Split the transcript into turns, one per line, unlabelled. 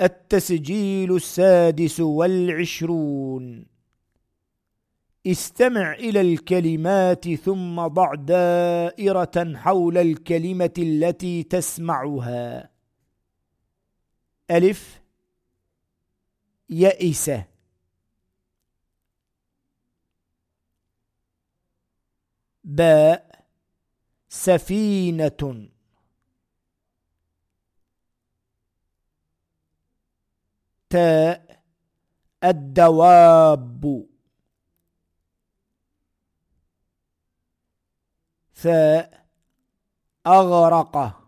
التسجيل السادس والعشرون. استمع إلى الكلمات ثم ضع دائرة حول الكلمة التي تسمعها. ألف. يئس باء. سفينة. تاء الدواب. ثاء أغرق.